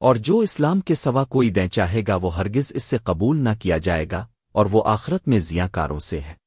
اور جو اسلام کے سوا کوئی دیں چاہے گا وہ ہرگز اس سے قبول نہ کیا جائے گا اور وہ آخرت میں زیاں کاروں سے ہے۔